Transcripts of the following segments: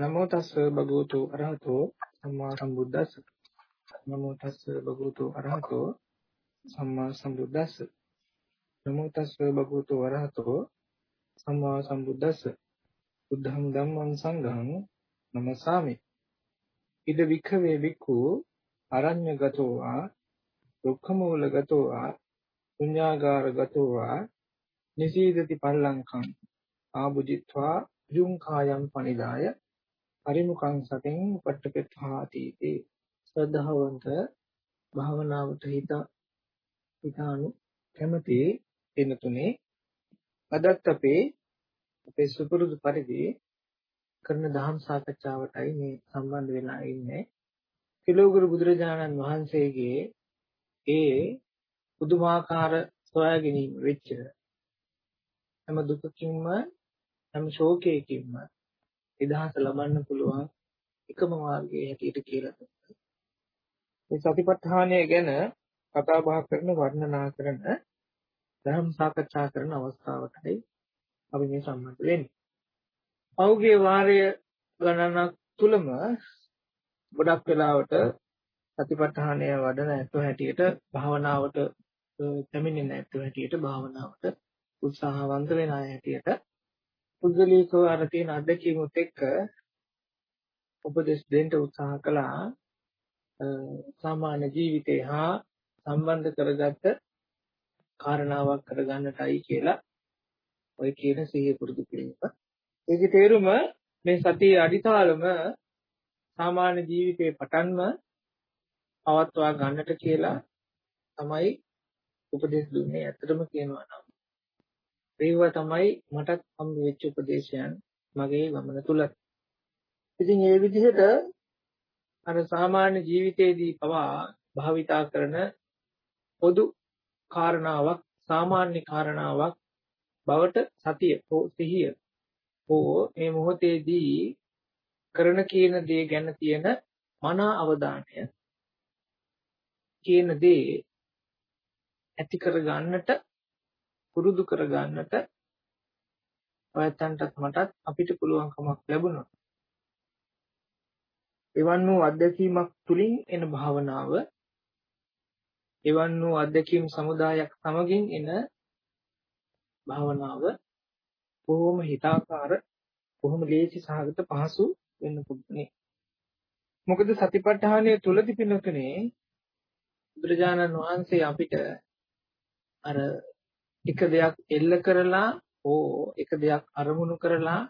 නමෝ තස්ස භගවතු අරහතෝ සම්මා සම්බුද්දස්ස නමෝ තස්ස භගවතු අරහතෝ සම්මා සම්බුද්දස්ස නමෝ තස්ස භගවතු අරහතෝ සම්මා සම්බුද්දස්ස බුද්ධං ධම්මං සංඝං නමසාමි ඉද වික්ඛවේ වික්ඛු අරඤ්‍යගතෝ වා දුක්ඛමූලගතෝ වා පුඤ්ඤාගාරගතෝ වා නිසීදති පල්ලංකං ආභුජිත්වා යුං කායම් පනිදාය පරිමුඛං සතෙන් උපට්ඨපෙත්හාති තේ ශ්‍රද්ධාවන්ත භාවනාවට හිත හිතානු කැමති වෙන තුනේ අදත් අපේ අපේ සුපුරුදු පරිදි කරන දහම් සාකච්ඡාවටයි මේ සම්බන්ධ වෙලා ඉන්නේ. කිලෝගුරු බුදුරජාණන් වහන්සේගේ ඒ පුදුමාකාර සොයා ගැනීම වෙච්ච හැම දුකකින්ම හැම ශෝකයකින්ම නිදහස ලබන්න පුළුවන් එකම මාර්ගය හැටියට කියලා දුන්නා. මේ සතිපට්ඨානය ගැන කතා බහ කරන වර්ණනා කරන ධර්ම සාකච්ඡා කරන අවස්ථාවටයි අපි මේ සම්බන්ධ වෙන්නේ. පෞගේ වාරය ගණනක් තුලම ගොඩක් වෙලාවට සතිපට්ඨානය වඩන ඇත්තෝ හැටියට භාවනාවට පැමිණෙන ඇත්තෝ හැටියට භාවනාවට උත්සාහවන්ත වෙන අය හැටියට පුද්ගලිකව අර තියෙන අත්දැකීමුත් එක්ක උපදෙස් දෙන්න උත්සාහ කළා සාමාන්‍ය ජීවිතේ හා සම්බන්ධ කරගත්ත කාරණාවක් කරගන්නටයි කියලා ඔය කියන සිහිය පුරුදු කිරීම. ඒකේ තේරුම මේ සතිය අඩිතාලම සාමාන්‍ය ජීවිතේ පටන්ම පවත්වා ගන්නට කියලා තමයි උපදෙස් දුන්නේ. ඇත්තටම කියනවා නම් ඒවා තමයි මටත් හම්බ වෙච්ච උපදේශයන් මගේ ගමන තුලත්. ඉතින් ඒ විදිහට අර සාමාන්‍ය ජීවිතයේදී පවා භාවිතා කරන පොදු කාරණාවක් සාමාන්‍ය කාරණාවක් බවට සතිය හෝ සිහිය හෝ මේ මොහොතේදී කරන කියන දේ ගැන තියෙන මනා අවධානය කියන දේ ඇති කර ගන්නට පුරුදු කර ගන්නට ඔයයන්ටත් මටත් අපිට පුළුවන්කමක් ලැබුණා. එවන් වූ අත්දැකීමක් තුලින් එන භාවනාව එවන් වූ අත්දැකීම් සමුදායක් සමගින් එන භාවනාව බොහොම හිතාකාර බොහොම ලේසි සහගත පහසු වෙන්න පුළුවන්. මොකද සතිපට්ඨානය තුලදී පින්නකනේ බුදුරජාණන් වහන්සේ අපිට අර එක දෙයක් එල්ල කරලා හෝ එක දෙයක් අරමුණු කරලා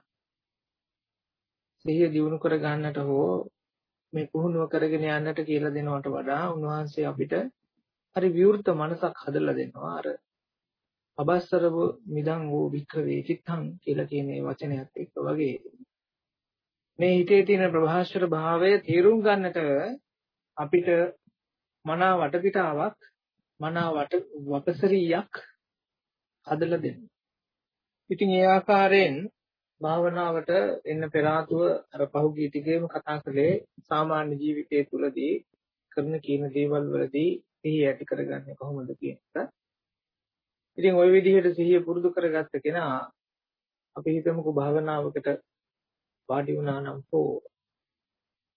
සිහිය දියුණු කර ගන්නට හෝ මේ පුහුණුව කරගෙන යන්නට කියලා දෙනවට වඩා උන්වහන්සේ අපිට හරි විවෘත මනසක් හදලා දෙනවා. අර අබස්සරව මිදං වූ වික්ඛවේ චිත්තං කියලා කියන මේ වචනයත් එක්ක වගේ. මේ හිතේ තියෙන ප්‍රභාෂර භාවය තේරුම් ගන්නට අපිට මනා වටපිටාවක් මනා වට වපසරියක් හදලා දෙන්න. ඉතින් ඒ ආකාරයෙන් භාවනාවට එන්න පෙර ආතුව අර පහුගිය ටිකේම කතා කළේ සාමාන්‍ය ජීවිතයේ තුලදී කරන කියන දේවල් වලදී සිහිය ඇති කරගන්නේ කොහොමද කියන එක. ඉතින් ওই විදිහට සිහිය පුරුදු කරගත්ත කෙනා අපි හිතමුකෝ භාවනාවකට වාඩි වුණා නම් හෝ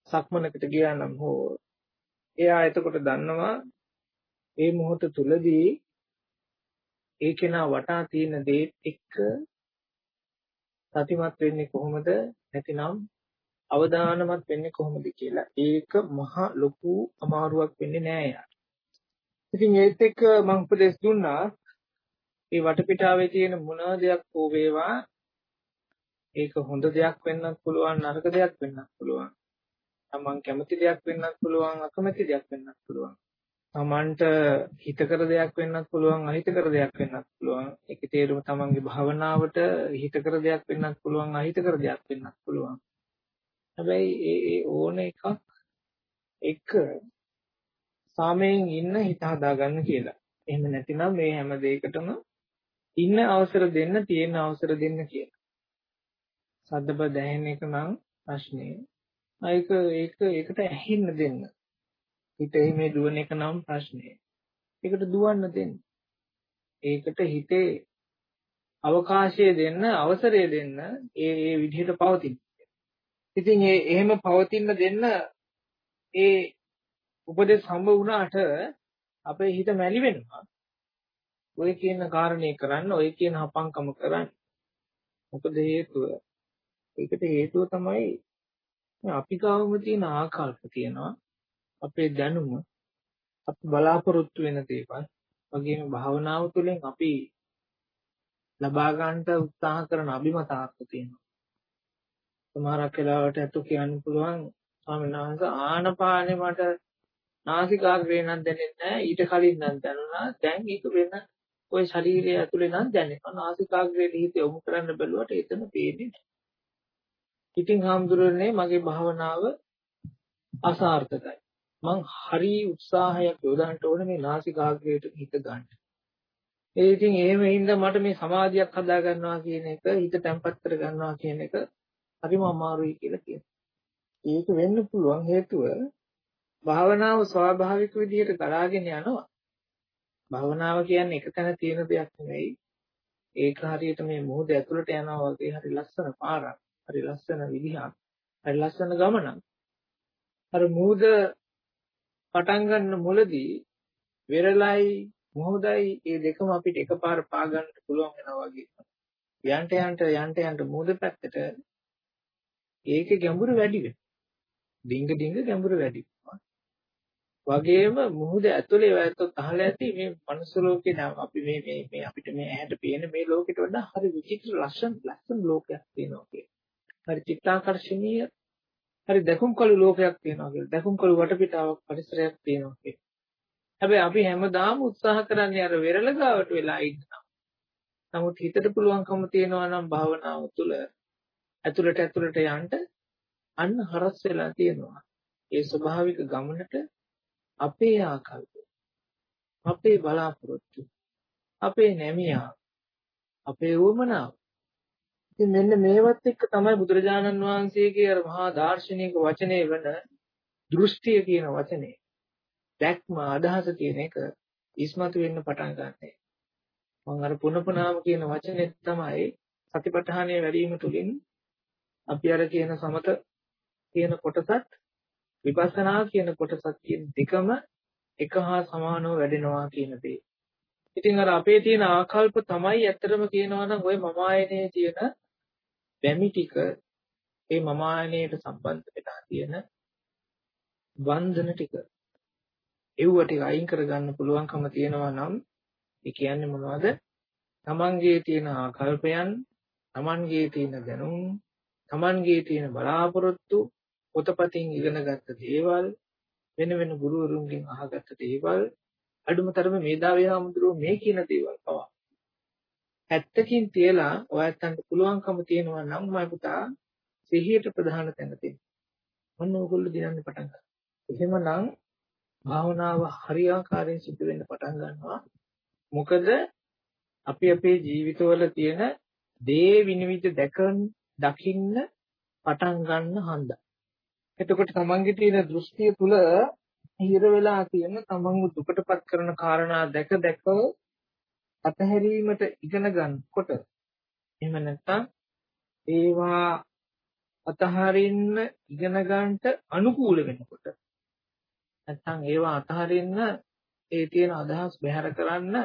සක්මනකට ගියා නම් හෝ එයා එතකොට දන්නවා මේ මොහොත තුලදී ඒ කෙනා වටා තියෙන දේත් එක්ක සතිමත් වෙන්නේ කොහොමද නැතිනම් අවදානමත් වෙන්නේ කොහොමද කියලා. ඒක මහා ලොකු අමාරුවක් වෙන්නේ නෑ යාට. ඉතින් ඒත් එක්ක මම උපදෙස් දුන්නා මේ වටපිටාවේ තියෙන මොන දෙයක් හෝ වේවා ඒක හොඳ දෙයක් වෙන්නත් පුළුවන් නරක දෙයක් වෙන්නත් පුළුවන්. තමන් කැමති දෙයක් වෙන්නත් පුළුවන් අකමැති දෙයක් වෙන්නත් පුළුවන්. තමන්ට හිතකර දෙයක් වෙන්නත් පුළුවන් අහිතකර දෙයක් වෙන්නත් පුළුවන්. ඒකේ තේරුම තමන්ගේ භාවනාවට හිතකර දෙයක් වෙන්නත් පුළුවන් අහිතකර දෙයක් වෙන්නත් පුළුවන්. හැබැයි ඒ ඒ ඕන එකක් එක සාමයෙන් ඉන්න හිත හදාගන්න කියලා. එහෙම නැතිනම් මේ හැම දෙයකටම ඉන්න අවසර දෙන්න තියෙන අවසර දෙන්න කියලා. සද්දබ දැනෙන එක නම් ප්‍රශ්නේ. ඒක ඒක ඒකට ඇහෙන්න දෙන්න. හිතේ මේ දුවන එක නම් ප්‍රශ්නේ. ඒකට දුවන්න දෙන්න. ඒකට හිතේ අවකාශය දෙන්න, අවසරය දෙන්න ඒ ඒ විදිහට පවතින. ඉතින් ඒ එහෙම පවතින දෙන්න ඒ උපදෙස් හම්බ වුණාට අපේ හිත මැලි වෙනවා. ඔය කියන කාරණේ කරන්න, ඔය කියන හපංකම කරන්න. මොකද හේතුව? ඒකට හේතුව තමයි අපි ගාවම තියෙන ආකල්ප තියෙනවා. අපේ දැනුම, අපි බලාපොරොත්තු වෙන දේවල්, වගේම භාවනාව තුළින් අපි ලබා ගන්නට උත්සාහ කරන අභිමතාර්ථ තියෙනවා. සමහරක් වෙලාවට අතු කියන්න පුළුවන් ස්වාමීන් වහන්සේ ආනපානේ මට නාසිකාග්‍රේ නම් දැනෙන්නේ නැහැ ඊට කලින් නම් දැනුණා. දැන් ඒක වෙන ওই ශරීරය ඇතුලේ නම් දැනෙනවා. නාසිකාග්‍රේ හිත යොමු කරන්න බැලුවට එතන පේන්නේ නැහැ. ඉතින් හාමුදුරනේ මගේ භාවනාව අසාර්ථකයි. මං හරි උත්සාහයක් යොදන්න ඕනේ මේ නාසිකාග්‍රේට හිත ගන්න ඒ ඉතින් එහෙම හින්දා මට මේ සමාධියක් හදා ගන්නවා කියන එක හිත තැම්පත් කර ගන්නවා කියන එක හරිම අමාරුයි කියලා කියනවා. ඒක වෙන්න පුළුවන් හේතුව භාවනාව ස්වාභාවික විදිහට ගලාගෙන යනවා. භාවනාව කියන්නේ එක තැන තියෙන දෙයක් නෙවෙයි. ඒක හරියට මේ මොහොත ඇතුළට යනවා වගේ හරි ලස්සන පාරක්, හරි ලස්සන විදිහක්, හරි ලස්සන ගමනක්. අර මොහොත පටන් ගන්න මුලදී වෙරළයි මොහොතයි මේ දෙකම අපිට එකපාර පා ගන්න පුළුවන් වෙනවා වගේ. යන්ට යන්ට යන්ට යන්ට මොහොත පැත්තට ඒකේ ගැඹුර වැඩි වෙනවා. ඩිංග ඩිංග ගැඹුර වැඩි වෙනවා. වගේම මුහුද ඇතුලේ වැත්තොත් අහලා ඇති මේ මනුස්ස ලෝකේ නම් අපි මේ මේ මේ අපිට මේ ඇහැට පේන මේ ලෝකෙට වඩා හරි විචිත්‍ර ලස්සන ලස්සන ලෝකයක් තියෙනවා කියලා. හරි චිත්තාකර්ෂණීය හරි දැකුම්කලු ලෝකයක් තියෙනවා කියලා. දැකුම්කලු වටපිටාවක් පරිසරයක් තියෙනවා කියලා. හැබැයි අපි හැමදාම උත්සාහ කරන්නේ අර වෙරළ ගාවට වෙලා ඉන්න. නමුත් හිතට පුළුවන්කම තියෙනවා නම් භාවනාව තුළ ඇතුළට ඇතුළට යන්න අන්න හරස් වෙලා තියෙනවා. ඒ ස්වභාවික ගමනට අපේ ආකල්ප අපේ බලාපොරොත්තු අපේ නැමියා අපේ උවමනාව ඉතින් මෙන්න මේවත් එක්ක තමයි බුදුරජාණන් වහන්සේගේ අර මහා දාර්ශනික වචනේ වෙන දෘෂ්ටිය කියන වචනේ දැක්ම අදහස කියන එක ඉස්මතු වෙන්න පටන් ගන්නෑ මම අර පුනපනාම කියන වචනේ තමයි සතිපට්ඨානය වැඩි වීම තුලින් අපි අර කියන සමත කියන කොටසත් විපස්සනා කියන කොටසත් කියන දෙකම එක හා සමානව වැඩෙනවා කියන දේ. ඉතින් අර අපේ තියෙන ආකල්ප තමයි ඇත්තටම කියනවා නම් ওই මම ආයනයේ තියෙන බැමි ටික ඒ මම ආයනයට සම්බන්ධ වෙලා තියෙන වන්දන ටික ඒව ටික අයින් කරගන්න පුළුවන්කම තියෙනවා නම් ඒ කියන්නේ මොනවද? තමන්ගේ තියෙන ආකල්පයන්, තමන්ගේ තියෙන දැනුම්, Tamanගේ තියෙන බලාපොරොත්තු පොතපතින් ඉගෙනගත්ත දේවල් වෙන වෙන ගුරුවරුන්ගෙන් අහගත්ත දේවල් අඩුම තරමේ මේදාවේ හමුදුරුවෝ මේ කියන දේවල් පවා ඇත්තකින් තියලා ඔයයන්ට පුළුවන්කම තියෙනවා නම් මම පුතා සිහියට ප්‍රධාන තැන දෙන්න. මොන ඕගොල්ලෝ දිනන්න පටන් ගන්නවා. එහෙමනම් භාවනාව හරියාකාරයෙන් සිදු වෙන්න පටන් ගන්නවා. මොකද අපි අපේ ජීවිතවල තියෙන දේ විනිවිද දැකන් දකින්න පටන් ගන්න හන්දා. එතකොට තමන්ගේ තියෙන දෘෂ්ටිය තුල හිර වෙලා තියෙන තමන්ව දුකටපත් කරන කාරණා දැක දැක අතහැරීමට ඉගෙන ගන්නකොට එහෙම නැත්නම් ඒවා අතහරින්න ඉගෙන ගන්නට අනුකූල වෙනකොට නැත්නම් ඒවා අතහරින්න ඒ තියෙන අදහස් බැහැර කරන්න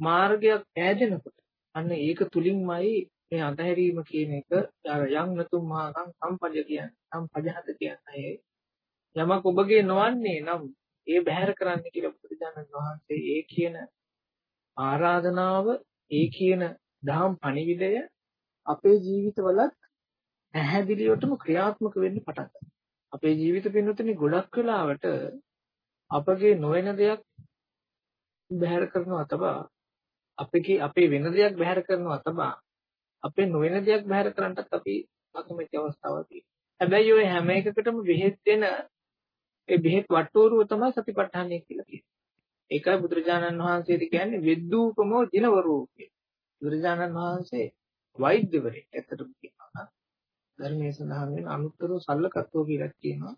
මාර්ගයක් ඈදෙනකොට අන්න ඒක තුලින්මයි මේ අතහැරීම කියන එක. අර යම් නතුම් මහාකම් සම්පජ කියන්නේ සම්පජහත කියන්නේ යමක් ඔබගේ නොවන්නේ නම් ඒ බැහැර කරන්න කියලා බුදුරජාණන් වහන්සේ ඒ කියන ආරාධනාව ඒ කියන දහම් පණිවිඩය අපේ ජීවිතවලත් පැහැදිලිවටම ක්‍රියාත්මක වෙන්න පටන් ගන්නවා. අපේ ජීවිත පින්නතුනේ ගොඩක් වෙලාවට අපගේ නොවන දෙයක් බැහැර කරනවා තබා අපේ අපේ වෙන දෙයක් බැහැර කරනවා තබා අපේ නොවන දෙයක් බැහැර කරන්නත් අපි අකමැති අවස්ථාවක් තියෙනවා. හැබැයි ওই හැම එකකටම බෙහෙත් දෙන ඒ බෙහෙත් වට්ටෝරුව තමයි සතිපට්ඨානය කියලා කියන්නේ. ඒකයි බුදුරජාණන් වහන්සේද කියන්නේ විද්දූපමෝ දිනවරෝ කියලා. බුදුරජාණන් වහන්සේ වෛද්‍යවරයෙක් ඇත්තටම කියනවා. ධර්මයේ සඳහන් වෙන අනුත්තර සල්ලකත්වෝ කියලා කියනවා.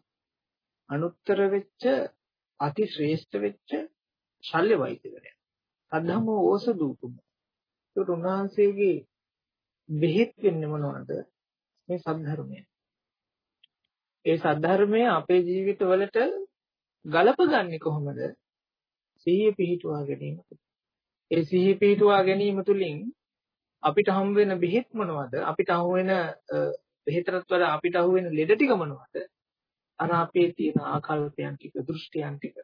අනුත්තර වෙච්ච අති ශ්‍රේෂ්ඨ වෙච්ච ශල්‍ය වෛද්‍යවරයා. අධම්මෝ ඕසදූපම. ඒක උන්වහන්සේගේ බෙහෙත් වෙන්නේ මොනවද? මේ සද්ධර්මය. ඒ සද්ධර්මය අපේ ජීවිතවලට ගලපගන්නේ කොහොමද? සිහිය පිහිටුවා ගැනීම. ඒ සිහිය පිහිටුවා ගැනීම තුළින් අපිට හම් වෙන බෙහෙත් මොනවද? අපිට අහු වෙන බෙහෙතරත් වඩා අපිට අහු වෙන ලෙඩ ටික මොනවද? අර අපේ තියෙන ආකල්පයන් ටික, දෘෂ්ටියන් ටික.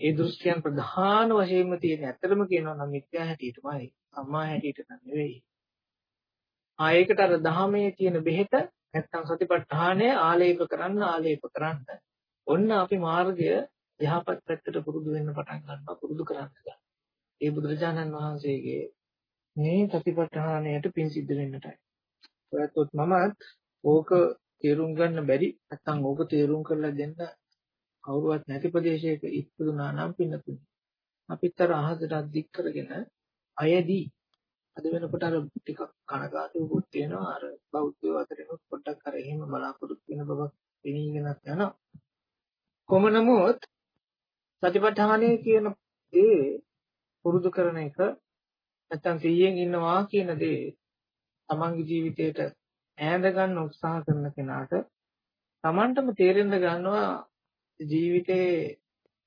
ඒ දෘෂ්ටියන් ප්‍රධාන වශයෙන්ම තියෙන ඇත්තටම කියනවා නම් මිත්‍යා හැටියටමයි. සම්මා හැටියට නෙවෙයි. ආයකට අර දහමේ තියෙන බෙහෙත නැත්තම් සතිපට්ඨානය ආලේප කරන්න ආලේප කරන්න. ඔන්න අපි මාර්ගය යහපත් පැත්තට පුරුදු වෙන්න පටන් ගන්නවා පුරුදු කරන්න ගන්නවා. ඒ බුදුරජාණන් වහන්සේගේ මේ සතිපට්ඨානයට පින් සිද්ධ වෙන්නටයි. ඔයත් මමත් ඕක තේරුම් ගන්න බැරි නැත්තම් ඕක තේරුම් කරලා දෙන්න කවුරුවත් නැති ප්‍රදේශයක ඉපදුනා නම් පින්නතුනි. අපිත් අර අහසට අද්දික් කරගෙන අයදී අද වෙනකොට අර ටිකක් කනගාටුවකුත් තියෙනවා අර බෞද්ධ අතරිනුත් පොඩ්ඩක් අර එහෙම බලාපොරොත්තු වෙන බවක් වෙනීගෙනත් යනවා කොම නමුත් සතිපට්ඨානය කියන දේ පුරුදු කරන එක නැත්තම් සිහියෙන් ඉන්නවා කියන දේ තමන්ගේ ජීවිතේට ඈඳ ගන්න උත්සාහ කරන කෙනාට තමන්ටම තේරෙන්න ගන්නවා ජීවිතේ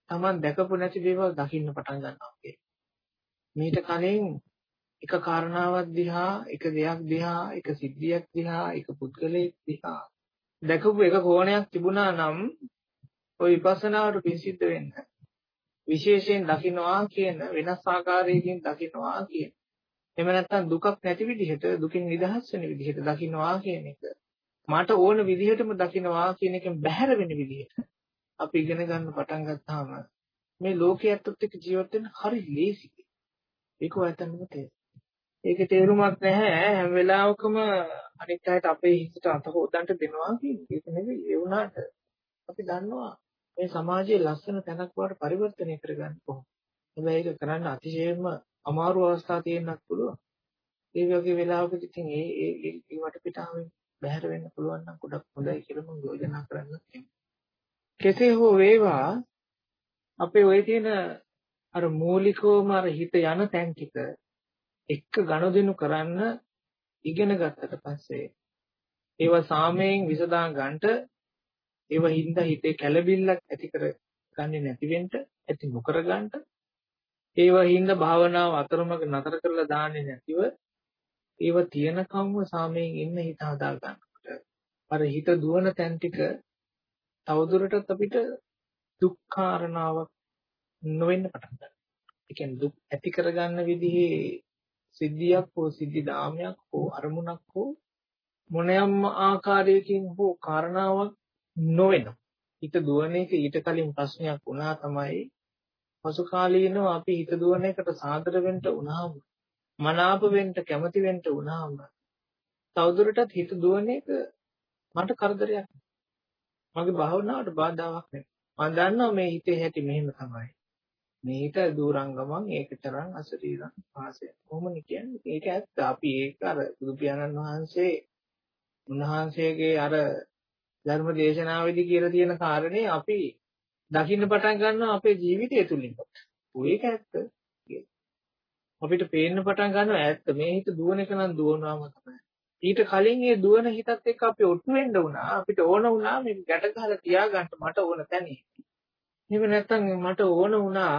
තමන් දැකපු නැති දේවල් දකින්න පටන් ගන්නවා මීට කලින් එක කාරණාවක් දිහා එක දෙයක් දිහා එක සිද්ධියක් දිහා එක පුද්ගලයෙක් දිහා දැකපු එක කෝණයක් තිබුණා නම් ওই විපස්සනාවට පිසිද්ධ වෙන්න විශේෂයෙන් දකින්නවා කියන වෙනස් ආකාරයකින් දකින්නවා කියන. එහෙම නැත්නම් දුකක් නැති විදිහට දුකින් නිදහස් වෙන විදිහට දකින්නවා කියන එක. මට ඕන විදිහටම දකින්නවා කියන එකෙන් බැහැර වෙන විදිහට අපි ඉගෙන ගන්න පටන් ගත්තාම මේ ලෝකයේත් එක්ක ජීවත් වෙන්න හරි ලේසි. ඒක ඔයතනම තේරෙනවා. ඒකේ තේරුමක් නැහැ. හැම වෙලාවකම අනිත් අයට අපේ හිතට අත හොදන්න දෙනවා කියන්නේ ඒක නෙවෙයි. ඒ වුණාට අපි දන්නවා මේ සමාජයේ ලස්සන තැනක් බවට පරිවර්තනය කරගන්න කොහොමද? හැබැයි ඒක කරන්න අතිශයින්ම අමාරු අවස්ථා තියෙන්නත් පුළුවන්. ඒ වගේ වෙලාවකදී ඉතින් ඒ ඒ ඒ වටපිටාවෙන් බැහැර වෙන්න පුළුවන් නම් ගොඩක් හොඳයි කියලා මම යෝජනා කරන්න කෙසේ හෝ වේවා අපේ ওই තියෙන අර මූලිකවම අර හිත යන තැන් ටික එක්ක ගනුදෙනු කරන්න ඉගෙන ගත්තට පස්සේ ඒවා සාමයෙන් විසඳා ගන්නට ඒවා හින්දා හිතේ කැළඹිල්ලක් ඇති කර ගන්නේ නැති වෙන්න ඇති නොකර ගන්නට ඒවා හින්දා භාවනාව අතරමඟ නතර කරලා දාන්නේ නැතිව ඒවා තියෙනකම්ම සාමයෙන් ඉන්න හිත හදා ගන්නකොට අර හිත දුවන තැන් ටික තවදුරටත් අපිට දුක් කාරණාවක් නොවෙන්න පටන් ගන්නවා. ඒ කියන්නේ දුක් ඇති කරගන්න විදිහේ සිද්ධියක් හෝ සිද්ධි දාමයක් හෝ අරමුණක් හෝ මොනෑම ආකාරයකින් හෝ කාරණාවක් නොවෙනවා. හිත දුවන එක ඊට කලින් ප්‍රශ්නයක් වුණා තමයි පසු කාලීනව අපි හිත දුවන එකට සාදර වෙන්න උනහම මනාප වෙන්න කැමති වෙන්න උනහම තවදුරටත් හිත දුවන එක මට කරදරයක්. මගේ භාවනාවට බාධාවක් නෙවෙයි. මම දන්නවා මේ හිතේ හැටි මෙහෙම තමයි. මේක දුරංගමං ඒකතරං අසරීරං වාසය. කොහොමද කියන්නේ? ඒක ඇත්ත. අපි ඒක අර බුදු පියාණන් වහන්සේ උන්වහන්සේගේ අර ධර්ම දේශනාවේදී කියලා තියෙන කාරණේ අපි දකින්න පටන් ගන්නවා අපේ ජීවිතය තුලින්. ඒක ඇත්ත. අපිට පේන්න පටන් ගන්නවා ඇත්ත මේ හිත දුවන එක නම් දුවනවාම තමයි. ඊට කලින් ඒ දුවන හිතත් එක්ක අපි ඔට්ටු වෙන්න වුණා. අපිට ඕන වුණා මේක ගැට ගහලා තියාගන්න මට ඕන තැනේ. එහෙම නැත්නම් මට ඕන වුණා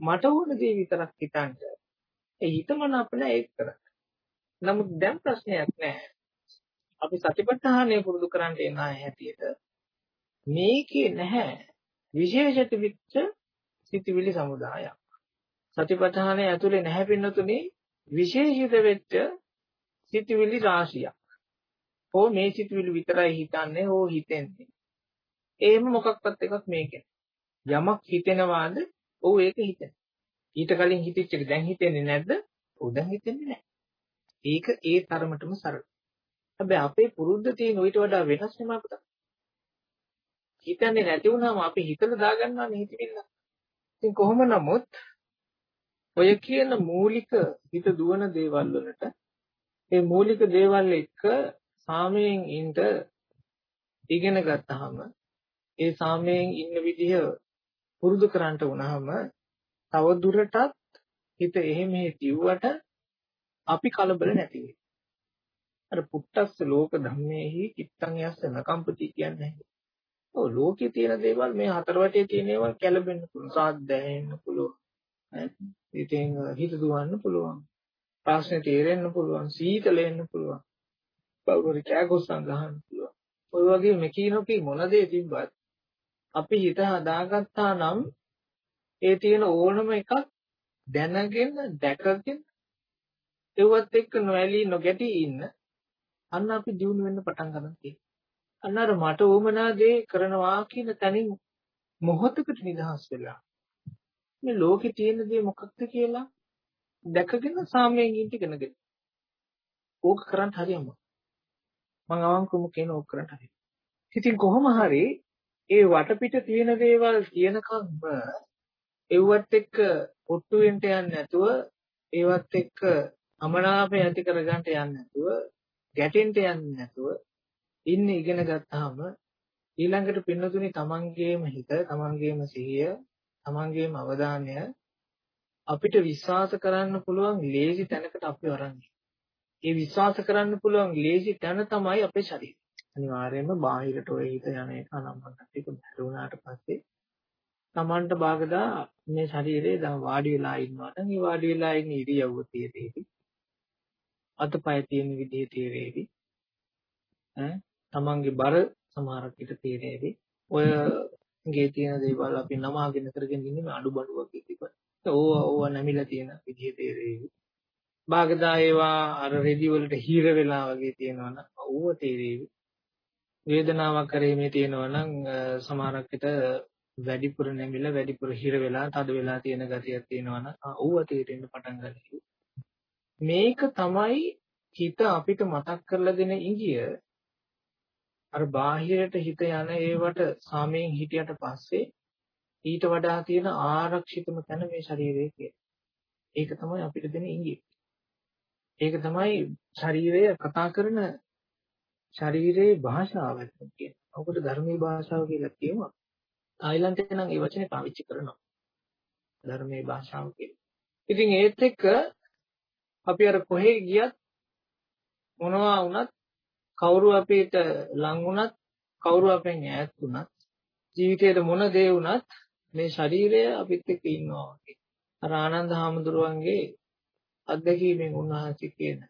මට ඕන දේ විතරක් හිතන්න. ඒ හිතමන අපේ ඒක කරන්න. නමුත් දැන් ප්‍රශ්නයක් නැහැ. අපි සතිපට්ඨානය පුරුදු කරන්න එන අය හැටියට මේකේ නැහැ විශේෂිත විච්ච සිතිවිලි සමුදායක්. සතිපට්ඨානය ඇතුලේ නැහැ පින්නතුනේ විශේෂිත වෙච්ච සිතිවිලි රාශියක්. ඕ මේ සිතිවිලි විතරයි හිතන්නේ හෝ හිතෙන්නේ. එහෙම මොකක්වත් එකක් මේකේ. යමක් හිතෙනවාද? ඔව් ඒක හිතෙන. ඊට කලින් හිතෙච්ච එක දැන් හිතෙන්නේ නැද්ද? ඔව් දැන් හිතෙන්නේ නැහැ. ඒක ඒ තරමටම සරලයි. හැබැයි අපේ පුරුද්ද තියෙන ඊට වඩා වෙනස් නෙමෙයි අපිට. හිතන්නේ නැති වුණාම අපි හිතලා දාගන්නවානේ හිතවිල්ල. ඉතින් කොහොම නමුත් ඔය කියන මූලික හිත දුවන දේවල් වලට ඒ මූලික දේවල් එක්ක සාමයෙන් ඉන්න ඉගෙන ගත්තාම ඒ සාමයෙන් ඉන්න විදිහ පුරුදු කරන්නට වුණාම තව දුරටත් හිත එහෙ මෙහෙ දිව්වට අපි කලබල නැති අර පුත්තස්ස ලෝක ධම්මේහි චිත්තං යස්ස නකම්පති කියන්නේ. ඔව් ලෝකේ තියෙන දේවල් මේ හතර වටේ තියෙන ඒවා කැළඹෙන්න පුළුවන්. සාත් දැනෙන්න පුළුවන්. ඉතින් හිත දුවන්න පුළුවන්. ප්‍රශ්නේ තේරෙන්න පුළුවන්. සීතල වෙන්න පුළුවන්. කවුරු කෑගොස්සන් ගහන්න පුළුවන්. ඔය වගේ මෙකිනෝකී මොන දේ තිබ්බත් අපි හිත හදාගත්තා නම් ඒ තියෙන ඕනම එකක් දැනගෙන දැකගෙන ඒවත් එක්ක නොඇලී නොගැටි ඉන්න අන්න අපි දිනු වෙන්න පටන් ගන්න තියෙනවා. අන්න අර මට උවමනා දේ කරනවා කියන තැනින් මොහොතකට නිදහස් වෙලා මේ ලෝකේ තියෙන දේ මොකක්ද කියලා දැකගෙන සාමයෙන් ඉඳ ඉගෙනගෙන ඕක කරන්න හරියම මම අවංකවම කියන ඕක කරන්න හරිය. ඉතින් කොහොම හරි ඒ වටපිට තියෙන දේවල් කියනකම්ම එව්වත් එක්ක ඔට්ටු වෙන්න යන්නේ නැතුව ඒවත් එක්ක අමනාපය ඇති කරගන්න යන්නේ නැතුව ගැටෙන්න යන්නේ නැතුව ඉන්න ඉගෙන ගත්තාම ඊළඟට පින්නතුනි තමන්ගේම හිත තමන්ගේම සිහිය තමන්ගේම අවධානය අපිට විශ්වාස කරන්න පුළුවන් ලේසි තැනකට අපි වරන්නේ. ඒ විශ්වාස කරන්න පුළුවන් ලේසි තැන තමයි අපේ ශරීරය. අනිවාර්යයෙන්ම බාහිරට ඔය හිත යන එක නම් මතක් ඒක බැරුණාට පස්සේ Tamanට බාගදා මේ ශරීරයේ දැන් වාඩි වෙලා ඉන්නවා නම් ඒ වාඩි වෙලා ඉන්න ඉරියව්ව තියෙදේවි. අතපය තියෙන විදිහේ තේරෙවි. ඈ තමන්ගේ බර සමහරක් විට තේරෙවි. ඔය ගේ තියෙන දේවල් අපි නමාගෙන කරගෙන ඉන්නේ අඩු බඩු වගේ තිබ්බ. ඕවා ඕවා නැමිලා තියෙන විදිහේ තේරෙවි. බාගදා ඒවා අර රෙදි වලට හීර වෙලා වගේ තියෙනවා නම් ඕව තේරෙවි. වේදනාවක් කරේ මේ තියෙනවා නම් සමහරක් විට වැඩිපුර නැමිලා වැඩිපුර හිර වෙලා තද වෙලා තියෙන ගතියක් තියෙනවා නම් ඕව තේරෙන්න පටන් ගන්නවා. මේක තමයි හිත අපිට මතක් කරලා දෙන ඉඟිය අර බාහිරට හිත යන ඒවට සාමයෙන් හිටියට පස්සේ ඊට වඩා තියෙන ආරක්ෂිතම තැන මේ ශරීරය කියලා. ඒක තමයි අපිට දෙන ඉඟිය. ඒක තමයි ශරීරය කතා කරන ශරීරයේ භාෂාව කියන්නේ. ඔකට ධර්මීය භාෂාව කියලා කියනවා. තායිලන්තේ නම් ඒ වචනේ පාවිච්චි කරනවා. ධර්මීය භාෂාව කියලා. ඉතින් ඒත් එක්ක අපි අර කොහේ ගියත් මොනවා වුණත් කවුරු අපිට ලං වුණත් කවුරු අපෙන් ඈත් වුණත් ජීවිතේට මොන දේ වුණත් මේ ශරීරය අපිත් එක්ක ඉන්නවා වගේ. අර ආනන්ද හාමුදුරුවන්ගේ අත්දැකීමෙන් උන්වහන්සේ කියන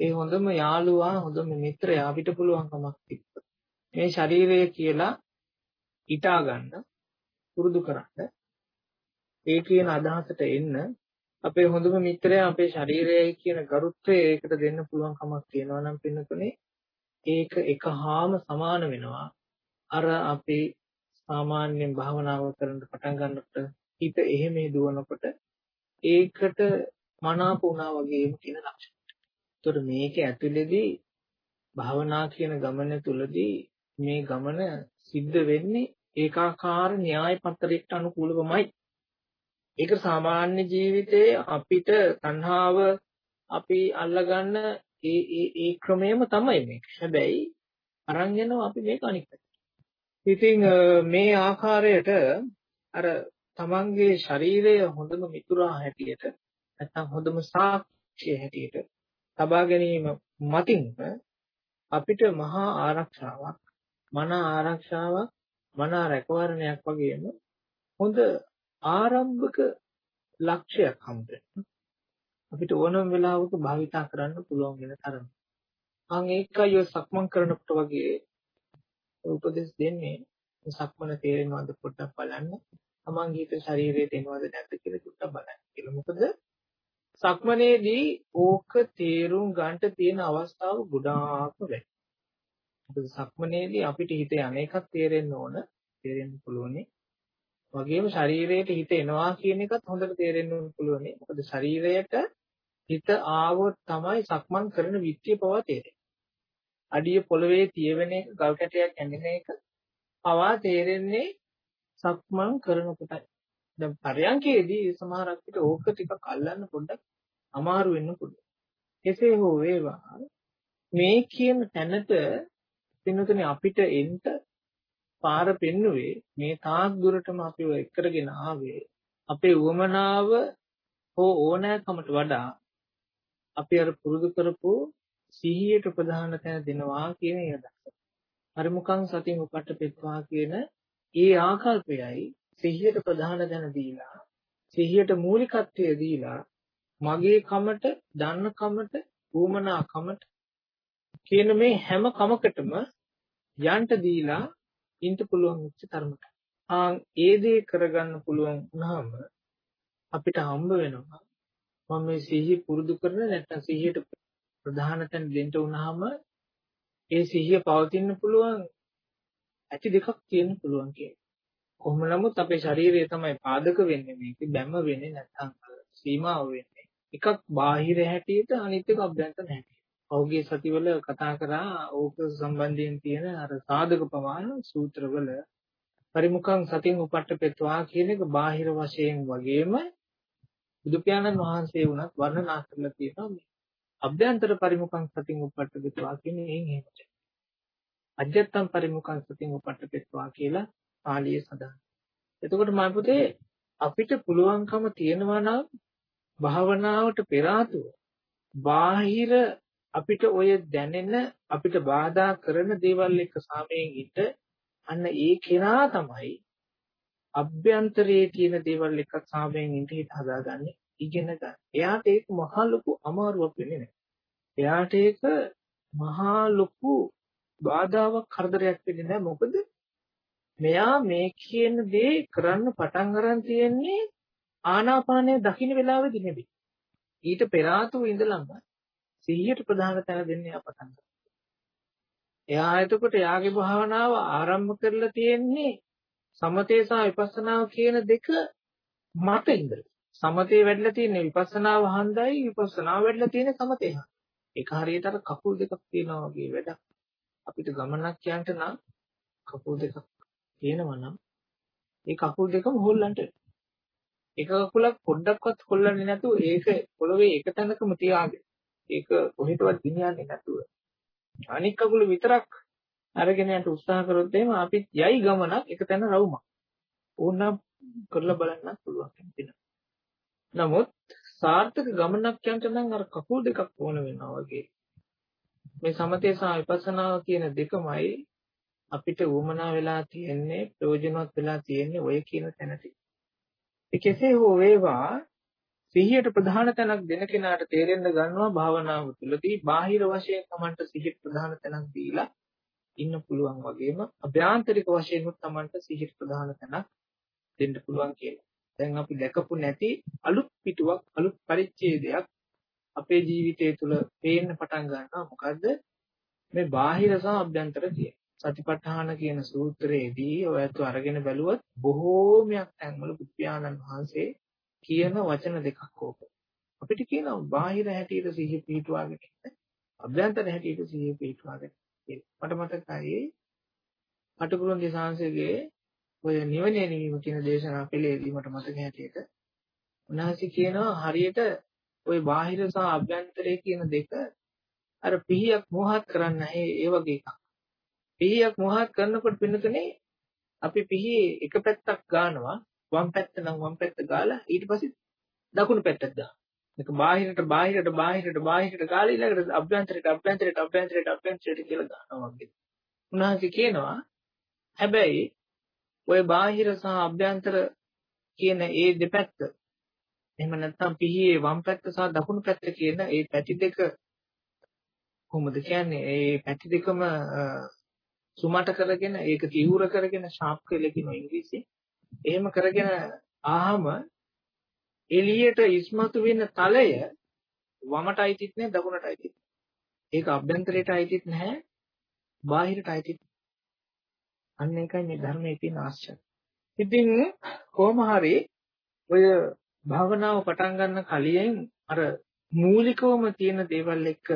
ඒ හොඳම යාළුවා හොඳම මිත්‍රයා අපිට පුළුවන්කමක් තිබ්බා. මේ ශරීරය කියලා හිතා ගන්න පුරුදු කරන්න ඒ කියන අදහසට එන්න අපේ හොඳම මිත්‍රයා අපේ ශරීරයයි කියන ගරුත්වය ඒකට දෙන්න පුළුවන් කමක් තියෙනවා නම් පින්නතුනේ ඒක එකහාම සමාන වෙනවා අර අපේ සාමාන්‍යයෙන් භාවනාව කරන්න පටන් ගන්නකොට හිත එහෙම දුවනකොට ඒකට මනාප වුණා වගේම කියන ලක්ෂණ. ඒතර මේක ඇතුළේදී භාවනා කියන ගමන තුලදී මේ ගමන සිද්ධ වෙන්නේ ඒකාකාර න්‍යාය පත්‍රයකට අනුකූලවමයි. ඒක සාමාන්‍ය ජීවිතයේ අපිට තණ්හාව අපි අල්ලගන්න ඒ ඒ ඒ ක්‍රමයම තමයි මේක. හැබැයි අරන් යනවා අපි මේක අනිත් ඉතින් මේ ආකාරයට අර තමන්ගේ ශරීරය හොඳම මිතුරා හැටියට නැත්නම් හොඳම සාක්ෂිය හැටියට තබා ගැනීම මතින් අපිට මහා ආරක්ෂාවක් මන ආරක්ෂාවක් මන රැකවරණයක් වගේම හොඳ ආරම්භක ලක්ෂයක් හම්බ අපිට ඕනම වෙලාවක භාවිතා කරන්න පුළුවන් වෙන තරම. අන් ඒකයි ඔය සක්මන් කරනකොට වගේ උපදෙස් දෙන්නේ සක්මන තේරෙනවද පොඩ්ඩක් බලන්න. තමන්ගේ හිත ශරීරයේ තේනවද නැද්ද කියලා චුට්ටක් බලන්න කියලා. මොකද සක්මනේදී ඕක තේරුම් ගන්නට තියෙන අවස්ථාව ගොඩාක් වැඩි. මොකද සක්මනේදී අපිට හිත යන්නේකක් තේරෙන්න ඕන. තේරෙන්න පුළුවන්නේ. වගේම ශරීරයට හිත එනවා කියන එකත් හොඳට තේරෙන්න පුළුවන්. මොකද ශරීරයට හිත ආවොත් තමයි සක්මන් කරන විත්‍ය පවා තේරෙන්නේ. අඩිය පොළවේ තියවෙන එක ගල් කැටයක් ඇඳෙන එක පවා තේරෙන්නේ සක්මන් කරනකොටයි. දැන් පරයන්කේදී සමහරක් විට ඕක ටිකක් අල්ලන්න පොඩ්ඩක් අමාරු වෙන්න පුළුවන්. එසේ හෝ වේවා මේ කියන තැනට පින්නතුනේ අපිට එන්න පාර පෙන්නුවේ මේ තාක් දුරටම අපිව එක්කරගෙන ආවේ අපේ උවමනාව හෝ ඕනෑකමට වඩා අපි අර පුරුදු කරපු සිහියට ප්‍රධාන තැන දෙනවා කියන ඒ අදහස. පරිමුඛං සතින් උපට්ඨපෙත්වා කියන ඒ ආකල්පයයි සිහියට ප්‍රධාන තැන දීලා සිහියට මූලිකත්වය දීලා මගේ කමට, දන්න කමට, ඌමනා කමට කියන මේ හැම කමකටම යන්ට දීලා ඉන්න පුළුවන් වෙච්ච තරමට. ආ ඒ දේ කරගන්න පුළුවන් වුණාම අපිට හම්බ වෙනවා මම මේ සිහිය පුරුදු කරන නැත්නම් සිහියට ප්‍රධාන තැන දෙන්න වුණාම ඒ සිහිය පවතින්න පුළුවන් ඇති දෙකක් තියෙන්න පුළුවන් කියන්නේ. කොහොම නමුත් අපේ ශරීරය තමයි පාදක වෙන්නේ මේක බැම්ම වෙන්නේ නැත්නම් සීමාව වෙන්නේ. එකක් බාහිර හැටියට අනිත් එක අභ්‍යන්තර හැටියට. පෞගේ සතිවල කතා කරා ඕක සම්බන්ධයෙන් තියෙන අර සාධක ප්‍රමාණ සූත්‍රවල පරිමුඛං සතින් උපට්ඨපෙත්වා කියන එක බාහිර වශයෙන් වගේම බුදු පියාණන් වහන්සේ වුණත් වර්ණනා කරලා තියෙනවා මේ අභ්‍යන්තර පරිමුඛං සතින් උපට්ඨපෙත්වා කියන්නේ එයින් එහෙමද අජත්තම් පරිමුඛං සතින් උපට්ඨපෙත්වා කියලා පාළියේ සඳහන්. එතකොට මම පුතේ අපිට පුළුවන්කම තියෙනවා නම් භාවනාවට පෙර බාහිර අපිට ඔය දැනෙන අපිට බාධා කරන දේවල් එක්ක සාමයෙන් ඉන්න අන්න ඒ කෙනා තමයි අභ්‍යන්තරයේ තියෙන දේවල් එක්ක සාමයෙන් ඉන්න හිත හදාගන්නේ ඉගෙන ගන්න. එයාට ඒක මහා ලොකු අමාරුවක් වෙන්නේ නැහැ. එයාට ඒක මහා ලොකු බාධාවක් කරදරයක් වෙන්නේ නැහැ. මොකද මෙයා මේ කියන දේ කරන්න පටන් ගන්න තියෙන්නේ ආනාපානය දකින්න වෙලාවෙදි නෙවෙයි. ඊට පෙර ආතුව ඉඳලම සිහියට ප්‍රධාන තැන දෙන්නේ අපතන්. එයා එතකොට යාගේ භාවනාව ආරම්භ කරලා තියෙන්නේ සමතේ සහ විපස්සනාව කියන දෙක මත ඉඳලා. සමතේ වැඩිලා තියෙන්නේ විපස්සනාව හන්දයි විපස්සනාව වැඩිලා තියෙන්නේ සමතේ හන්දයි. ඒක හරියට අර කකුල් දෙකක් තියනවා වගේ වැඩක්. අපිට ගමනක් යන්න නම් කකුල් දෙකක් තියෙනවා නම් ඒ කකුල් දෙකම හොල්ලන්න එක කකුලක් පොඩ්ඩක්වත් හොල්ලන්නේ නැතුව ඒක පොළවේ එක තැනකම තියාගෙන ඒක කොහෙටවත් ගෙනියන්නේ නැතුව අනික් කකුල විතරක් අරගෙන යන්න උත්සාහ කරොත් එහෙම අපි යයි ගමනක් එක තැන රවුමක් ඕනනම් කරලා බලන්නත් පුළුවන් වෙනවා. නමුත් සාර්ථක ගමනක් යන්න නම් අර කකුල් දෙකක් ඕන වෙනවා වගේ. මේ සමතේ සහ විපස්සනාව කියන දෙකමයි අපිට උවමනා වෙලා තියෙන්නේ ප්‍රයෝජනවත් වෙලා තියෙන්නේ ඔය කියන තැනට. ඒ කෙසේ හෝ වේවා සිහියට ප්‍රධාන තැනක් දෙන කෙනාට තේරෙන්න ගන්නවා භාවනාව තුළදී බාහිර වශයෙන් Tamanට සිහියට ප්‍රධාන තැනක් දීලා ඉන්න පුළුවන් වගේම අභ්‍යන්තරික වශයෙන් උත් Tamanට සිහියට ප්‍රධාන තැනක් දෙන්න පුළුවන් කියලා. දැන් අපි දැකපු නැති අලුත් පිටුවක් අලුත් පරිච්ඡේදයක් අපේ ජීවිතය තුළ පේන්න පටන් ගන්නවා. මොකද්ද? මේ බාහිර සහ අභ්‍යන්තර කියන. සතිපට්ඨාන කියන සූත්‍රයේදී ඔයත් අරගෙන බැලුවොත් බොහෝමයක් තැන්වල බුද්ධ වහන්සේ කියන වචන දෙකක් ඕක. අපිට කියනවා බාහිර හැටියට සිහිය පිහිටුවාගෙන ඉන්න. අභ්‍යන්තර හැටියට සිහිය පිහිටුවාගෙන ඉන්න. මට මතකයි අටකුරුන් දේශාංශයේ ඔය නිවනේ නිවීම කියන දේශනා පෙළේදී මට මතක හැටියට උන්වහන්සේ කියනවා හරියට ওই බාහිර සහ අභ්‍යන්තරය කියන දෙක අර පිහියක් මොහත් කරන්න ඒ වගේ එකක්. පිහියක් මොහත් කරනකොට පින්නතුනේ අපි පිහියේ එක පැත්තක් ගන්නවා වම් පැත්ත නම් වම් පැත්ත ගාලා ඊට පස්සේ දකුණු පැත්තට දානවා. මේක බාහිරට බාහිරට බාහිරට බාහිරට ගාලා ඊළඟට අභ්‍යන්තරයට අභ්‍යන්තරයට අභ්‍යන්තරයට අභ්‍යන්තරයට කියලා දානවා වගේ. උන්වහන්සේ කියනවා හැබැයි ওই බාහිර සහ අභ්‍යන්තර කියන ඒ දෙපැත්ත එහෙම නැත්නම් පිහියේ වම් පැත්ත සහ දකුණු පැත්ත කියන ඒ පැති දෙක කොහොමද කියන්නේ ඒ පැති දෙකම සුමට කරගෙන ඒක තීව්‍ර කරගෙන ෂාප් කියලා කියන ඉංග්‍රීසියෙන් එහෙම කරගෙන ආහම එළියට ඉස්මතු වෙන තලය වමට අයිතිත් නැහැ දකුණට අයිතිත් ඒක අභ්‍යන්තරයට අයිතිත් නැහැ බාහිරට අයිතිත් අන්න ඒකයි මේ ධර්මයේ තියෙන ආශ්චර්ය. ඉතින් කොහොම හරි ඔය භාවනාව පටන් ගන්න කලින් අර මූලිකවම තියෙන දේවල් එක්ක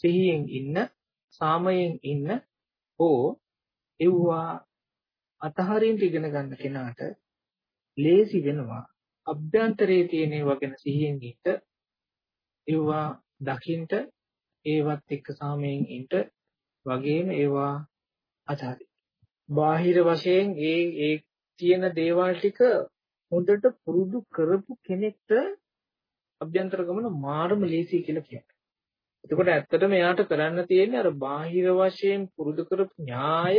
සිහියෙන් ඉන්න, සාමයෙන් ඉන්න ඕ එව්වා අතහරින්න ඉගෙන ගන්න කෙනාට ලේසි වෙනවා අභ්‍යන්තරයේ තියෙන ඒවා ගැන සිහියෙන් ඉන්න ඒවා දකින්ට ඒවත් එක්ක සාමයෙන් ඉන්න වගේම ඒවා අතහරින්න. බාහිර වශයෙන් ඒ ඒ තියෙන දේවල් ටික හොඳට පුරුදු කරපු කෙනෙක්ට අභ්‍යන්තර ගමන මාරම ලේසි කියලා කියනවා. එතකොට ඇත්තටම එයාට කරන්න තියෙන්නේ අර බාහිර වශයෙන් පුරුදු කරපු න්‍යාය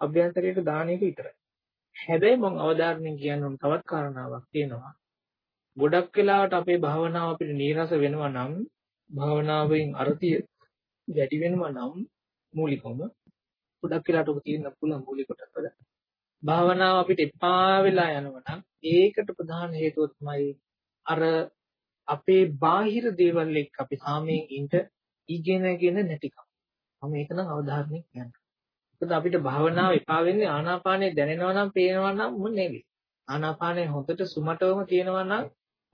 අභ්‍යන්තරයට දාන එක විතරයි. හැබැයි මම අවධාරණයෙන් කියන්න ඕන තවත් කාරණාවක් තියෙනවා. ගොඩක් වෙලාවට අපේ භාවනාව අපිට නීරස වෙනවා නම් භාවනාවෙන් අරතිය වැඩි වෙනවා නම් මූලිකවම ගොඩක් වෙලාවට ඔක තියෙන්න පුළුවන් මූලික කොටස් වල. භාවනාව අපිට එපා වෙලා යනවා නම් ඒකට ප්‍රධාන හේතුව තමයි අර අපේ බාහිර දේවල් එක්ක අපි සාමයෙන් ඉඳ ඉගෙනගෙන නැතිකම. මම ඒක නම් අවධාරණය කියන්නම්. මොකද අපිට භාවනාව එපා වෙන්නේ ආනාපානය දැනෙනවා නම් පේනවා නම් මො නෙවෙයි. ආනාපානය හොඳට සුමටවම තියෙනවා නම්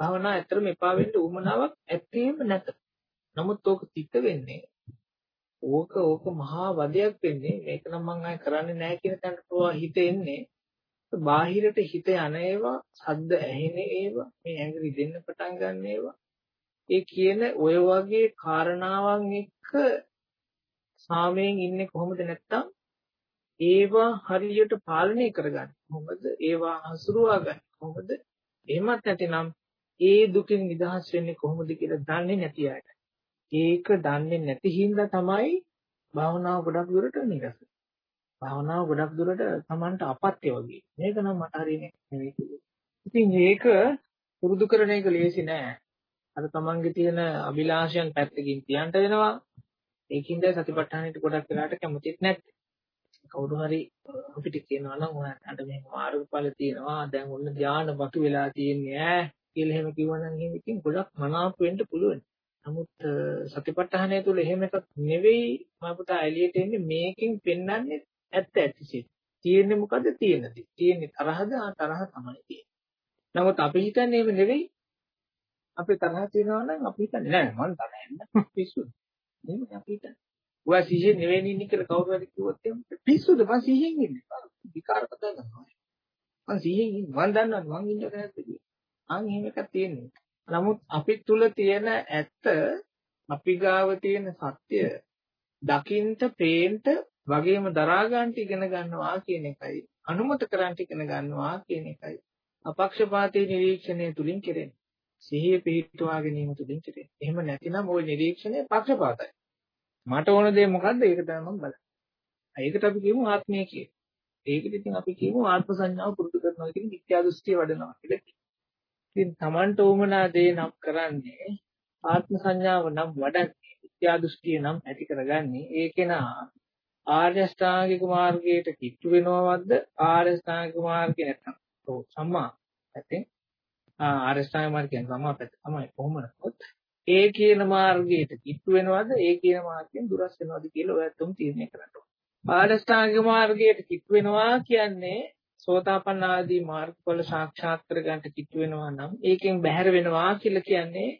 භාවනාව ඇත්තටම එපා වෙන්න උවමනාවක් ඇත්තේම නැත. නමුත් ඕක තිත වෙන්නේ ඕක ඕක මහා වදයක් වෙන්නේ මේක නම් මම ආය කරන්නේ නැහැ කියන තැනට හිත එන්නේ බාහිරට හිත යන ඒවා සද්ද ඇහෙන ඒවා මේ ඇඟිලි දෙන්න පටන් ගන්න ඒවා ඒ කියන ඔය වගේ කාරණාවන් එක්ක සාමයෙන් ඉන්නේ කොහොමද නැත්තම් ඒවා හරියට පාලනය කරගන්න කොහොමද ඒවා හසුරුවා ගන්න කොහොමද එහෙමත් නැතිනම් ඒ දුකින් නිදහස් වෙන්නේ කොහොමද කියලා දන්නේ නැති අයට ඒක දන්නේ නැති හින්දා තමයි භාවනාව ගොඩක් දුරට නිරස භාවනාව ගොඩක් දුරට Tamanට අපත්‍ය වගේ. මේක නම් මට හරියන්නේ නෙවෙයි ඉතින් මේක පුරුදු කරන එක ලේසි නෑ. අර Tamanගේ තියෙන අභිලාෂයන් පැත්තකින් තියන්න වෙනවා. ඒකින්ද සතිපට්ඨානෙට ගොඩක් වෙලාට කැමතිත් නැත්තේ. කවුරු හරි අපිට කියනවා නම් ඔයාලට මේ මාර්ගඵල තියෙනවා දැන් ඔන්න ධානය වතු වෙලා තියෙන්නේ ඈ කියලා එහෙම කිව්වනම් එහෙම ඉතින් ගොඩක් මනාප වෙන්න පුළුවන්. නමුත් සතිපට්ඨානය තුළ එහෙම එකක් නෙවෙයි මම පුතා එළියට එන්නේ මේකෙන් පෙන්වන්නේ ඇත්ත ඇතිසිට. තියෙන්නේ මොකද තියෙනද? තියෙන්නේ තරහද? ආ තරහ තමයි තියෙන්නේ. නමුත් අපි හිතන්නේ එහෙම නෙවෙයි. අපි තරහ තියනවා නම් අපි හිතන්නේ නෑ මං තරහ යන්න පිස්සු. එහෙම අපි හිතන්නේ. ඔයා සීයෙන් නෙවෙයි ඉන්නේ කියලා කවුරු හරි කිව්වොත් එහෙම පිස්සුද මං සීයෙන් ඉන්නේ. විකාර කතා කරනවා. මං සීයෙන් ඉන්නේ. මං දන්නවා මං ඉන්න නැද්ද කියලා. අන් එහෙම එකක් තියෙන්නේ. නමුත් අපි තුල තියෙන ඇත්ත අපි ගාව තියෙන සත්‍ය දකින්ට පේන්ට වගේම දරා ගන්නට ඉගෙන ගන්නවා කියන එකයි අනුමත කරන්නට ඉගෙන ගන්නවා කියන එකයි අපක්ෂපාතී නිරීක්ෂණය තුලින් කෙරෙන්නේ. සිහිය පිහිටුවා ගැනීම තුලින් කෙරෙන්නේ. එහෙම නැතිනම් ওই නිරීක්ෂණය පක්ෂපාතයි. මට ඕන දේ මොකද්ද ඒක තමයි මම බලන්නේ. ඒකට අපි කියමු ආත්මය කියලා. ඒකට ඉතින් අපි කියමු ආත්ම සංඥාව පුරුදු කරනවා කියන මිත්‍යා දෘෂ්ටිය වඩනවා කියලා. ඉතින් Tamanට උමනා දේ නම් කරන්නේ ආත්ම සංඥාව නම් වඩන්නේ මිත්‍යා දෘෂ්ටිය නම් ඇති කරගන්නේ ඒකේනා ආර්ය ශ්‍රාංගික මාර්ගයට කිට්ටු වෙනවද ආර්ය ශ්‍රාංගික මාර්ගය නැත්නම් ඔව් සම්මා පැත්තෙන් ආර්ය ශ්‍රාංගික මාර්ගයෙන් සම්මා පැත්ත තමයි කොහොමද ඒ කියන මාර්ගයට කිට්ටු වෙනවද ඒ කියන මාර්ගයෙන් දුරස් වෙනවද කියලා ඔයත් තුන් තීරණය කරන්න ඕනේ ආර්ය ශ්‍රාංගික මාර්ගයට කිට්ටු වෙනවා කියන්නේ සෝතාපන්න ආදී මාර්ගඵල සාක්ෂාත් කරගන්න කිට්ටු වෙනවා නම් ඒකෙන් බැහැර වෙනවා කියලා කියන්නේ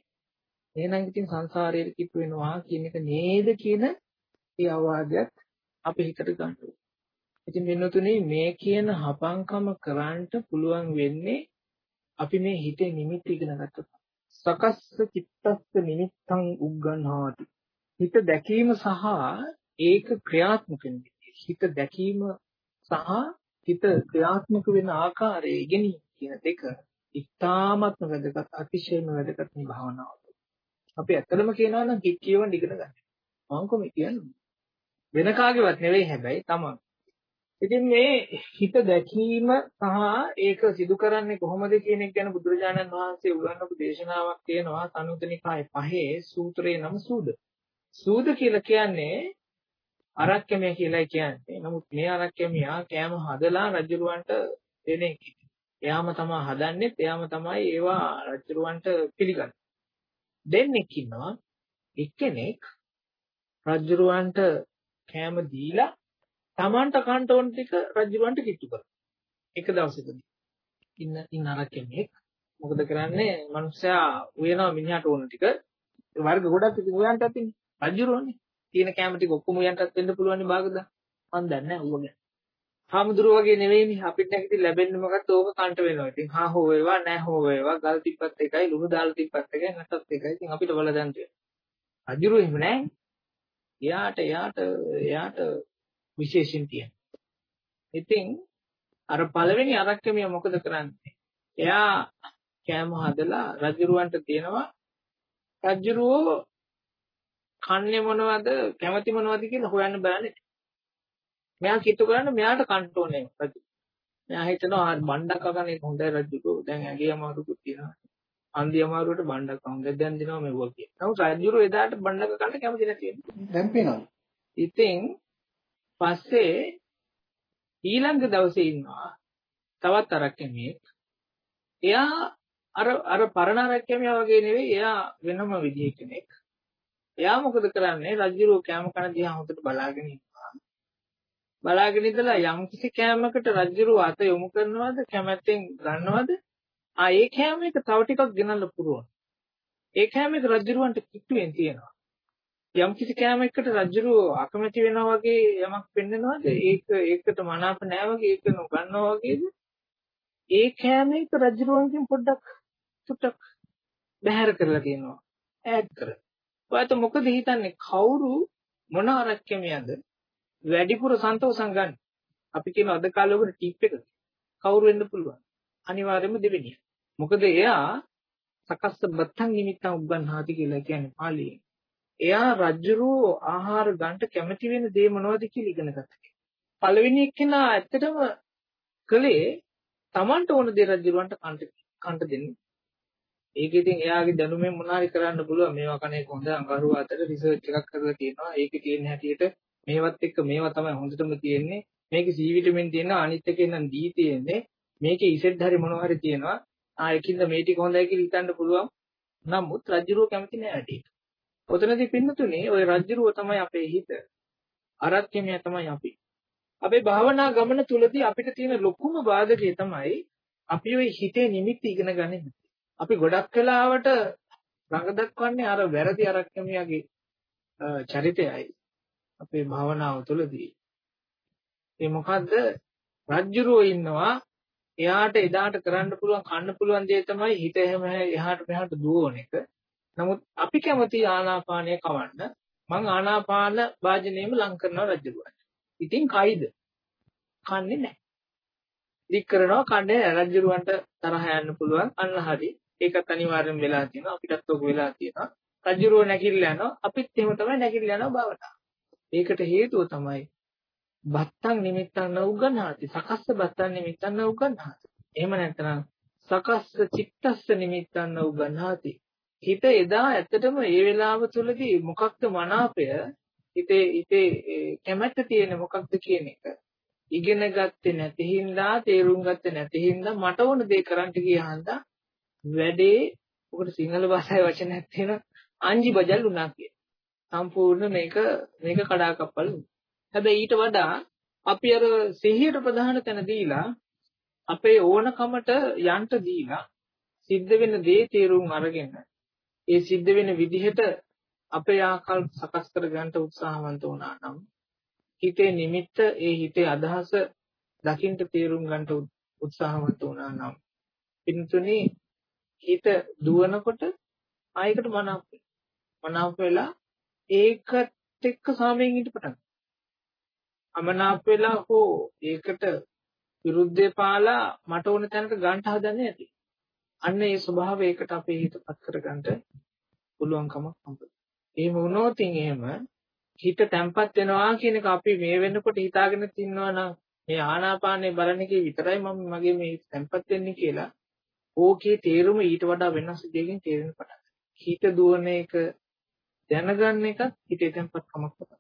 එහෙනම් ඉතින් සංසාරයේ කිට්ටු වෙනවා කියන එක නේද කියන ඒ අවවාදයක් අපි හිතට ගන්න ඕනේ. ඉතින් මෙන්නතුනේ මේ කියන හපංකම කරන්නට පුළුවන් වෙන්නේ අපි මේ හිතේ නිමිති ඉගෙන ගත්තොත්. සකස්ස චිත්තස්ස නිමිත්තං උග්ගණ්හාති. හිත දැකීම සහ ඒක ක්‍රියාත්මක හිත දැකීම සහ හිත ක්‍රියාත්මක වෙන ආකාරය ඉගෙනීම කියන දෙක ඉතාමත්ම වැදගත් අතිශයම වැදගත් මේ භාවනාව. අපි ඇත්තටම කියනවා නම් කික් කියවන්න ඉගෙන ගන්න. මම කොහොමද කියන්නේ? වෙන කාගේවත් නෙවෙයි හැබැයි තමන්. ඉතින් මේ හිත දැකීම සහ ඒක සිදු කරන්නේ කොහොමද කියන එක ගැන බුදුරජාණන් වහන්සේ උගන්වපු දේශනාවක් තියෙනවා සනුතනිකායේ පහේ සූත්‍රයේ නම සූද. සූද කියලා කියන්නේ අරක්කමය කියලා කියන්නේ. නමුත් මේ අරක්කමියා කෑම හදලා රජුරවන්ට දෙන එක. එයාම තමයි හදන්නේ, එයාම තමයි ඒවා රජුරවන්ට පිළිගන්නේ. දෙන්නෙක් ඉන්නවා. එක්කෙනෙක් රජුරවන්ට කෑම දීලා Tamanට කන්ට ඕන ටික රජුවන්ට කිට්ටු කරනවා. එක දවසකදී. ඉන්න ඉන්න අර කෙනෙක් මොකද කරන්නේ? මනුස්සයා උයනවා මිනිහට ඕන ටික වර්ග ගොඩක් ඉතින් උයන්ටත් ඉන්නේ. රජුරෝනේ. තියෙන කෑම ටික ඔක්කොම උයන්ටත් වෙන්න පුළුවන් නේ බාගද? මන් දන්නේ නැහැ ඌව ගැන. හාමුදුරුවෝ වගේ නෙවෙයිනේ අපිට නැගිටි ලැබෙන්නේ මොකක්ද ඕක කන්ට වෙනවා. ඉතින් හා හෝ වේවා නැහැ හෝ වේවා ගල් තිප්පත් එකයි ලුණු දාලා තිප්පත් එකයි නැතත් එකයි. ඉතින් අපිට වල දැන් තියෙනවා. රජුරෝ එහෙම නැහැ. එයාට එයාට එයාට විශේෂින් තියෙනවා. ඉතින් අර පළවෙනි අරක්කමිය මොකද කරන්නේ? එයා කෑම හදලා රජුරවන්ට දෙනවා. රජුරෝ කන්නේ මොනවද කැමති මොනවද කියලා හොයන්න බෑනේ. මෙයා කිට්ටු කරන්න මෙයාට කන්ට ඕනේ රජු. මෙයා හිතනවා ආ බණ්ඩක් අගන්නේ හොඳයි රජුකෝ. දැන් ඇගේ අමාරුකුත් තියෙනවා. අන්දි අමාරුවට බණ්ඩක් හොඳ දැන් දිනවා මෙවුවා කියන. නමුත් රජුරෝ එදාට බණ්ඩක කන්න කැමති නැති වෙනවා. දැන් පේනවා. ඉතින් පස්සේ ඊළඟ දවසේ ඉන්නවා තවත් අරක්කෙමියෙක්. එයා අර අර පරණ අරක්කෙමියා වගේ නෙවෙයි එයා වෙනම විදිහ කෙනෙක්. එයා මොකද කරන්නේ රජුරෝ කැම කන දිහා හොඳට බලාගෙන ඉන්නවා. බලාගෙන ඉඳලා යම් කිසි කැමකට රජුරෝ අත යොමු කරනවද කැමැත්තෙන් ගන්නවද? ආ ඒ කැම එක තව ටිකක් ගෙනල්ලා පුරවන. ඒ කැම එක රජුරවන්ට කිට්ටුවෙන් තියෙනවා. යම් කිසි කැමයකට රජුරෝ අකමැති වෙනවා වගේ යමක් පෙන්නනවාද? ඒක ඒකට මනාප නැහැ වගේ ඒක නොගන්නවා වගේද? ඒ කැමයක රජුරවන්ගෙන් පොඩ්ඩක් චුට්ටක් බැහැර කරලා තියෙනවා. ඈඩ් කරලා. ඔයත් මොකද හිතන්නේ කවුරු මොන ආරක්කමියද වැඩිපුර සන්තෝෂම් ගන්න අපි කියන අද කාලේ ඔකට ටිප් එක කවුරු වෙන්න පුළුවන් අනිවාර්යයෙන්ම දෙවෙනිය මොකද එයා සකස්ස බත්තන් නිමිත්තන් උගන්හාති කියලා කියන්නේ පාලියෙන් එයා රජ්ජුරුව ආහාර ගන්නට කැමති වෙන දේ මොනවද කියලා ඉගෙන ගත්තා. පළවෙනි එක්කෙනා ඇත්තටම කළේ Tamanට ඕන දේ රජ්ජුරුවන්ට කන්ට කන්ට දෙන්නේ. ඒක ඉතින් එයාගේ දැනුමෙන් මොනාරි කරන්න පුළුවන්. මේවා කණේ හොඳ අඟහරුව අතර රිසර්ච් එකක් කරලා තියෙනවා. ඒකේ තියෙන හැටියට මේවත් එක්ක මේවා තමයි හොඳටම තියෙන්නේ. මේකේ C විටමින් තියෙනවා අනිත් එකේ නම් D තියෙන්නේ. මේකේ ඉසෙඩ් හරි මොනවා හරි තියෙනවා. ආ ඒකින්ද මේ ටික හොඳයි කියලා හිතන්න පුළුවන්. නමුත් රජ්ජුරුව කැමති නෑ ඇටියට ඔතනදී පින්නතුනේ ওই රජ්ජුරුව තමයි අපේ හිත අරක්කමිය තමයි අපි අපේ භාවනා ගමන තුලදී අපිට තියෙන ලොකුම බාධකය තමයි අපි ওই හිතේ නිමිති ඉගෙන ගන්නේ අපි ගොඩක් වෙලාවට රඟ දක්වන්නේ අර වැරදි අරක්කමියගේ චරිතයයි අපේ භාවනාව තුළදී. ඒ මොකද්ද? රජ්ජුරුව ඉන්නවා එයාට එදාට කරන්න පුළුවන් කන්න පුළුවන් දේ තමයි හිත එහෙම එහාට මෙහාට දුවන එක. නමුත් අපි කැමති ආනාපානය කවන්න මං ආනාපාන වාජනයෙම ලං කරනවා රජ්ජුරුවන්ට. ඉතින් කයිද? කන්නේ නැහැ. දික් කරනවා කන්නේ රජ්ජුරුවන්ට තරහ යන්න පුළුවන්. අන්න හරි. ඒකත් අනිවාර්යෙන් වෙලා තියෙනවා. අපිටත් ඔක වෙලා තියෙනවා. රජුරෝ නැගිටලා යනවා. අපිත් එහෙම තමයි නැගිටලා යනවා භවනා ඒකට හේතුව තමයි බත්තන් නිමිත්තන් නෞගනාති සකස්ස බත්තන් නිමිත්තන් නෞගනාති එහෙම නැත්නම් සකස්ස චිත්තස්ස නිමිත්තන් නෞගනාති හිත එදා ඇත්තටම ඒ වෙලාව තුළදී මොකක්ද මනාපය? හිතේ හිතේ කැමැත්ත තියෙන මොකක්ද කියන එක. ඉගෙන ගත්තේ නැති හින්දා තේරුම් ගත්තේ නැති හින්දා මට ඕන දේ කරන්න ගියාන්දා වැඩේ ඔකට සිංහල භාෂාවේ වචනයක් තියෙනවා අංජි බජල් වුණා කිය. සම්පූර්ණ මේක මේක කඩාකප්පල් හැබැයි ඊට වඩා අපි අර සිහියට ප්‍රධාන තැන දීලා අපේ ඕනකමට යන්න දීලා සිද්ධ වෙන දේ තේරුම් අරගෙන ඒ සිද්ධ වෙන විදිහට අපේ ආකල් සකස් කර ගන්න උත්සාහවන්ත වුණා නම් හිතේ නිමිත්ත ඒ හිතේ අදහස දකින්න තේරුම් ගන්න උත්සාහවන්ත වුණා නම් පින්තුනේ හිත දුවනකොට ආයකට මනාප මනාප වෙලා ඒකත් එක්ක සාමයෙන් ඉඳ පටන් අමනාප වෙලා හෝ ඒකට විරුද්ධේ පාලා මට ඕන තැනට ගන්න හදන්නේ නැති. අන්න ඒ ස්වභාවයකට අපේ හිතපත් කරගන්න පුළුවන්කමක් හම්බෙනවා. එහෙම වුණොත් එහෙම හිත තැම්පත් වෙනවා කියන එක අපි මේ වෙනකොට හිතාගෙන තින්නවා නම් මේ ආනාපානේ බලන එකේ විතරයි මම මගේ මේ තැම්පත් වෙන්නේ කියලා ඕකේ තේරුම ඊට වඩා වෙනස් දෙයකින් තේරෙන්න පටන් හිත දුවන එක දැනගන්න එකත් හිතේ තැම්පත්කමක් තමයි.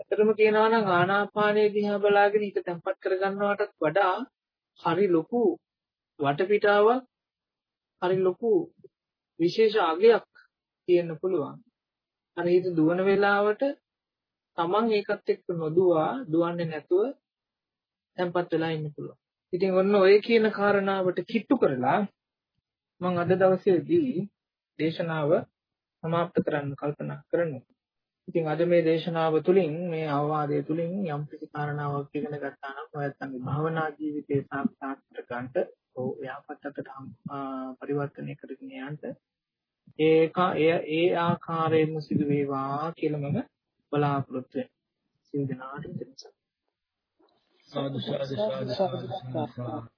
ඇත්තටම කියනවා නම් ආනාපානයේ දිහා බලාගෙන හිත තැම්පත් කරගන්නවටත් වඩා හරි ලොකු වටපිටාවක් හරි ලොකු විශේෂ අගයක් තියෙන්න පුළුවන්. අර හිත දුවන වෙලාවට Taman ඒකත් එක්ක නොදුවා දුවන්නේ නැතුව තැම්පත් වෙලා ඉන්න පුළුවන්. ඉතින් ඔන්න ඔය කියන කාරණාවට කිට්ටු කරලා මම අද දවසේදී දේශනාව සමාප්ත කරන්න කල්පනා කරනවා. ඉතින් අද මේ දේශනාව තුළින් මේ අවවාදය තුළින් යම් කිසි කාරණාවක් ඉගෙන ගත්තා නම් ඔයත්ගේ භාවනා ජීවිතය සාර්ථක කරගන්නට ඕ යහපතට පරිවර්තනය කරගෙන යන්න ඒක ඒ ආකාරයෙන්ම සිදු වේවා කියලා මම බලාපොරොත්තු වෙනවා. සිල් දනාට දෙන්න. සාදු සාදු සාදු සාදු